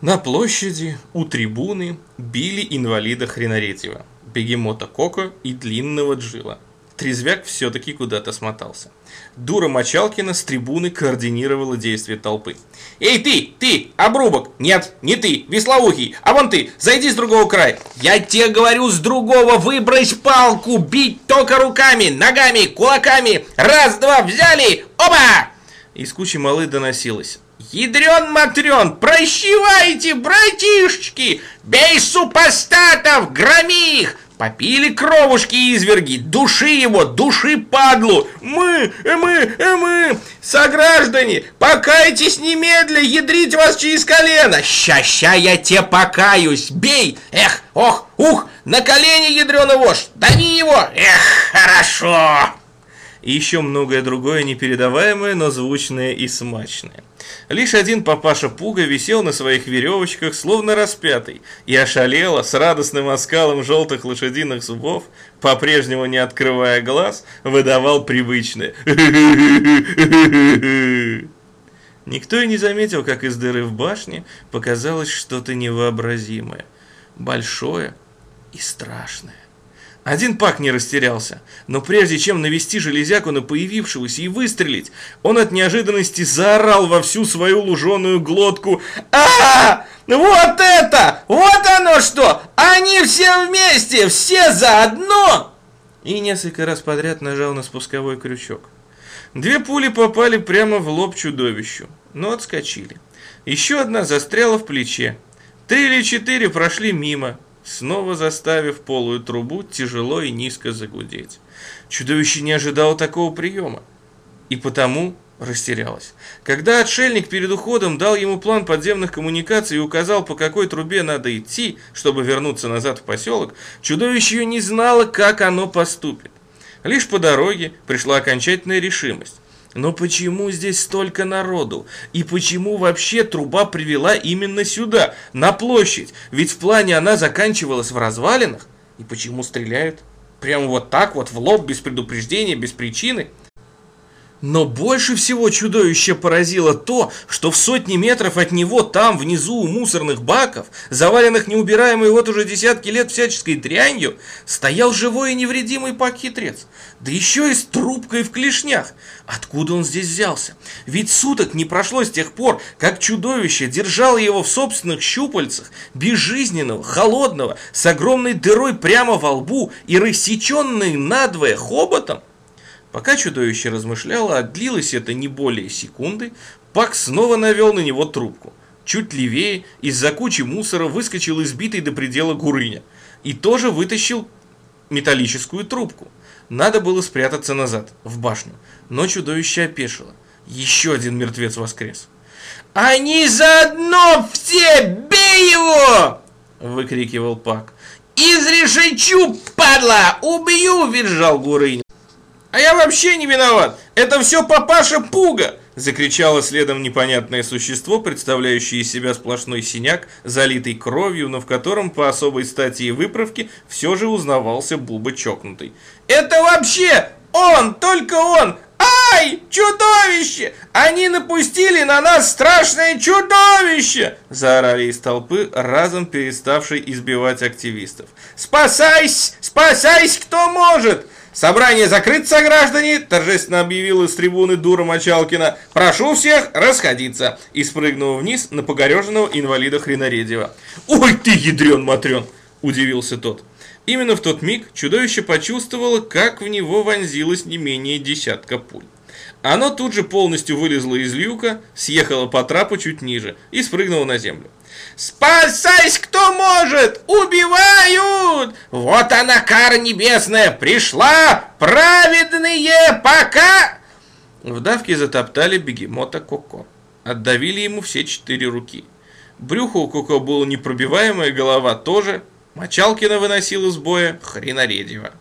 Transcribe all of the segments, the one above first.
На площади у трибуны били инвалида Хренаредьева, бегемота Коко и длинного Джила. Трезвяк все-таки куда-то смотался. Дура Мочалкина с трибуны координировала действия толпы. «Эй ты, ты, обрубок! Нет, не ты, веслоухий, а вон ты, зайди с другого края! Я тебе говорю, с другого выбрось палку, бить только руками, ногами, кулаками! Раз, два, взяли, оба!» Из кучи малы доносилось. «Ядрен-матрен, прощевайте, братишечки! Бей супостатов, громи их! Попили кровушки изверги, души его, души падлу. Мы, мы, мы, сограждане, покайтесь немедля, ядрить вас через колено. Ща-ща я те покаюсь, бей, эх, ох, ух, на колени ядреный вождь, дави его, эх, хорошо и еще многое другое непередаваемое, но звучное и смачное. Лишь один папаша Пуга висел на своих веревочках, словно распятый, и ошалело с радостным оскалом желтых лошадиных зубов, по-прежнему не открывая глаз, выдавал привычное Никто и не заметил, как из дыры в башне показалось что-то невообразимое, большое и страшное. Один пак не растерялся, но прежде чем навести железяку на появившегося и выстрелить, он от неожиданности заорал во всю свою луженую глотку а, Вот это! Вот оно что! Они все вместе! Все заодно!» И несколько раз подряд нажал на спусковой крючок. Две пули попали прямо в лоб чудовищу, но отскочили. Еще одна застряла в плече. Три или четыре прошли мимо, снова заставив полую трубу тяжело и низко загудеть. Чудовище не ожидало такого приема, и потому растерялось. Когда отшельник перед уходом дал ему план подземных коммуникаций и указал, по какой трубе надо идти, чтобы вернуться назад в поселок, чудовище не знало, как оно поступит. Лишь по дороге пришла окончательная решимость. Но почему здесь столько народу? И почему вообще труба привела именно сюда, на площадь? Ведь в плане она заканчивалась в развалинах. И почему стреляют? Прямо вот так вот, в лоб, без предупреждения, без причины? Но больше всего чудовище поразило то, что в сотни метров от него, там, внизу у мусорных баков, заваленных неубираемой вот уже десятки лет всяческой дрянью, стоял живой и невредимый пак-хитрец. Да еще и с трубкой в клешнях. Откуда он здесь взялся? Ведь суток не прошло с тех пор, как чудовище держало его в собственных щупальцах, безжизненного, холодного, с огромной дырой прямо во лбу и рассеченной надвое хоботом. Пока чудовище размышляло, а длилось это не более секунды, Пак снова навел на него трубку. Чуть левее из-за кучи мусора выскочил избитый до предела Гурыня и тоже вытащил металлическую трубку. Надо было спрятаться назад, в башню, но чудовище опешило. Еще один мертвец воскрес. «Они заодно все! Бей его!» – выкрикивал Пак. «Изрешечу, падла! Убью!» – визжал Гурынь. «А я вообще не виноват! Это все папаша Пуга!» Закричало следом непонятное существо, представляющее из себя сплошной синяк, залитый кровью, но в котором по особой стати и выправке все же узнавался Буба чокнутый. «Это вообще он! Только он! Ай! Чудовище! Они напустили на нас страшное чудовище!» Заорали из толпы, разом переставшей избивать активистов. «Спасайся! Спасайся, кто может!» «Собрание закрыто, граждане!» – торжественно объявил из трибуны Дура Мочалкина. «Прошу всех расходиться!» И спрыгнул вниз на погореженного инвалида Хренаредьева. «Ой ты, ядрен-матрен!» – удивился тот. Именно в тот миг чудовище почувствовало, как в него вонзилось не менее десятка пуль. Оно тут же полностью вылезло из люка, съехало по трапу чуть ниже и спрыгнуло на землю. Спасайся, кто может! Убивают! Вот она, кара небесная, пришла! Праведные пока!» В давке затоптали бегемота Коко. Отдавили ему все четыре руки. Брюхо у Коко было непробиваемое, голова тоже. Мочалкина выносил из боя хренаредьево.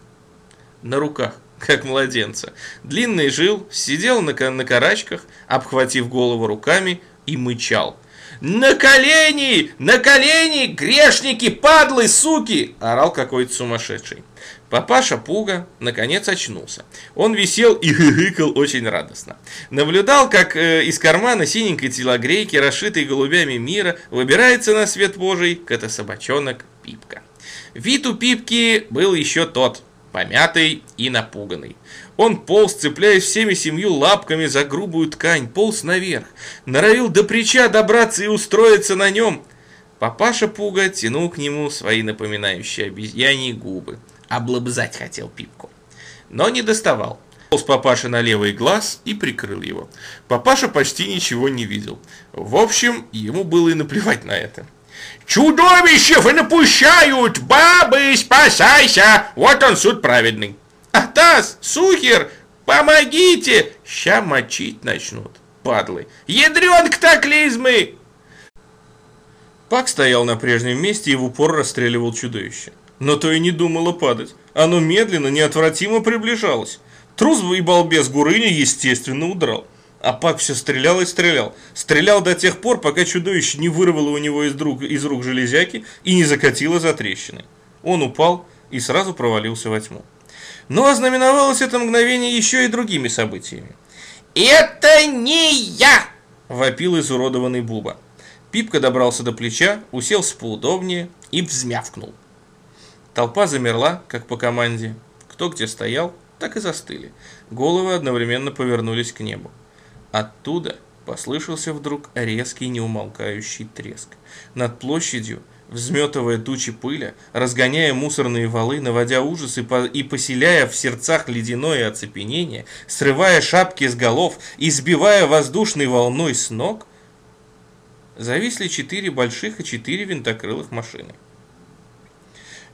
На руках, как младенца. Длинный жил, сидел на, на карачках, обхватив голову руками и мычал – «На колени! На колени! Грешники, падлы, суки!» – орал какой-то сумасшедший. Папаша Пуга наконец очнулся. Он висел и хыхыкал очень радостно. Наблюдал, как э, из кармана синенькой телогрейки, расшитой голубями мира, выбирается на свет божий кота-собачонок Пипка. Вид у Пипки был еще тот, помятый и напуганный. Он полз, цепляясь всеми семью лапками за грубую ткань, полз наверх, норовил до прича добраться и устроиться на нем. Папаша Пуга тянул к нему свои напоминающие обезьяньи губы облобзать хотел Пипку. Но не доставал. Полз папаша на левый глаз и прикрыл его. Папаша почти ничего не видел. В общем, ему было и наплевать на это. «Чудовищев и напущают! Бабы, спасайся! Вот он суд праведный!» «Атас! Сухер! Помогите!» Ща мочить начнут, падлы. «Ядрен катаклизмы!» Пак стоял на прежнем месте и в упор расстреливал чудовище но то и не думало падать. Оно медленно, неотвратимо приближалось. Трус и балбес Гурыня, естественно, удрал. А Пак все стрелял и стрелял. Стрелял до тех пор, пока чудовище не вырвало у него из, друг, из рук железяки и не закатило за трещины. Он упал и сразу провалился во тьму. Но ознаменовалось это мгновение еще и другими событиями. «Это не я!» – вопил изуродованный Буба. Пипка добрался до плеча, уселся поудобнее и взмявкнул. Толпа замерла, как по команде. Кто где стоял, так и застыли. Головы одновременно повернулись к небу. Оттуда послышался вдруг резкий неумолкающий треск. Над площадью, взметывая тучи пыля, разгоняя мусорные валы, наводя ужас и, по и поселяя в сердцах ледяное оцепенение, срывая шапки с голов и сбивая воздушной волной с ног, зависли четыре больших и четыре винтокрылых машины.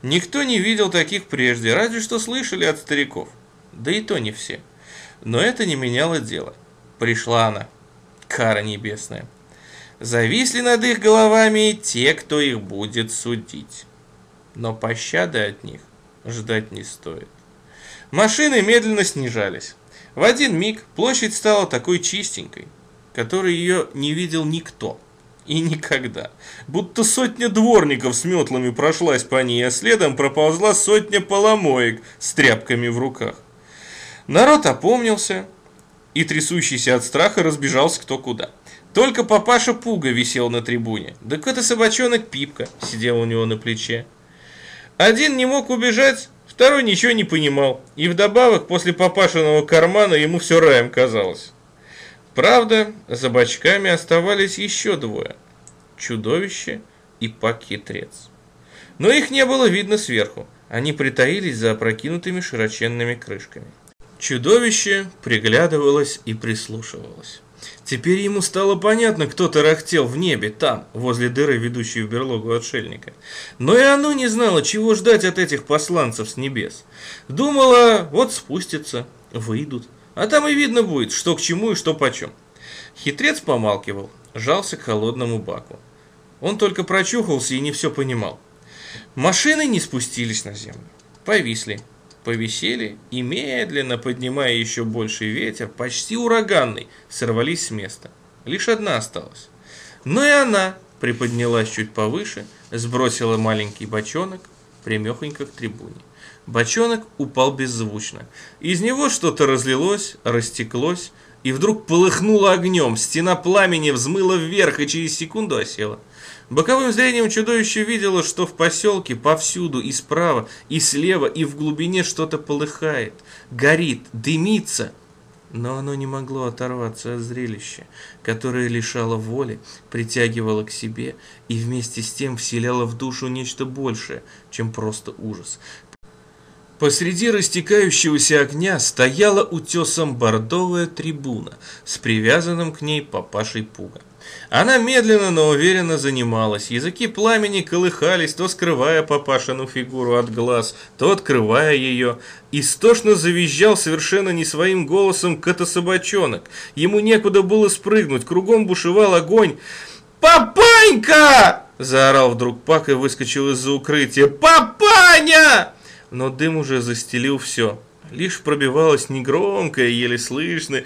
Никто не видел таких прежде, разве что слышали от стариков. Да и то не все. Но это не меняло дело. Пришла она, кара небесная. Зависли над их головами те, кто их будет судить. Но пощады от них ждать не стоит. Машины медленно снижались. В один миг площадь стала такой чистенькой, которой ее не видел никто – и никогда. Будто сотня дворников с метлами прошлась по ней, а следом проползла сотня поломоек с тряпками в руках. Народ опомнился и, трясущийся от страха, разбежался кто куда. Только папаша Пуга висел на трибуне, да какой-то собачонок Пипка сидел у него на плече. Один не мог убежать, второй ничего не понимал, и вдобавок после папашиного кармана ему все раем казалось. Правда, за бочками оставались еще двое – чудовище и пак-хитрец. Но их не было видно сверху, они притаились за опрокинутыми широченными крышками. Чудовище приглядывалось и прислушивалось. Теперь ему стало понятно, кто тарахтел в небе, там, возле дыры, ведущей в берлогу отшельника. Но и оно не знало, чего ждать от этих посланцев с небес. Думало, вот спустятся, выйдут, а там и видно будет, что к чему и что почем. Хитрец помалкивал, жался к холодному баку. Он только прочухался и не все понимал. Машины не спустились на землю, повисли, повисели и, медленно поднимая еще больший ветер, почти ураганный, сорвались с места. Лишь одна осталась. Но и она приподнялась чуть повыше, сбросила маленький бочонок примехонько к трибуне. Бочонок упал беззвучно. Из него что-то разлилось, растеклось, и вдруг полыхнуло огнем. Стена пламени взмыла вверх и через секунду осела. Боковым зрением чудовище видело, что в поселке повсюду, и справа, и слева, и в глубине что-то полыхает, горит, дымится. Но оно не могло оторваться от зрелища, которое лишало воли, притягивало к себе и вместе с тем вселяло в душу нечто большее, чем просто ужас. Посреди растекающегося огня стояла утесом бордовая трибуна с привязанным к ней папашей пуга. Она медленно, но уверенно занималась. Языки пламени колыхались, то скрывая папашину фигуру от глаз, то открывая ее. Истошно завизжал совершенно не своим голосом кота-собачонок. Ему некуда было спрыгнуть, кругом бушевал огонь. «Папанька!» – заорал вдруг Пак и выскочил из-за укрытия. «Папаня!» но дым уже застелил все. Лишь пробивалось негромкое, еле слышное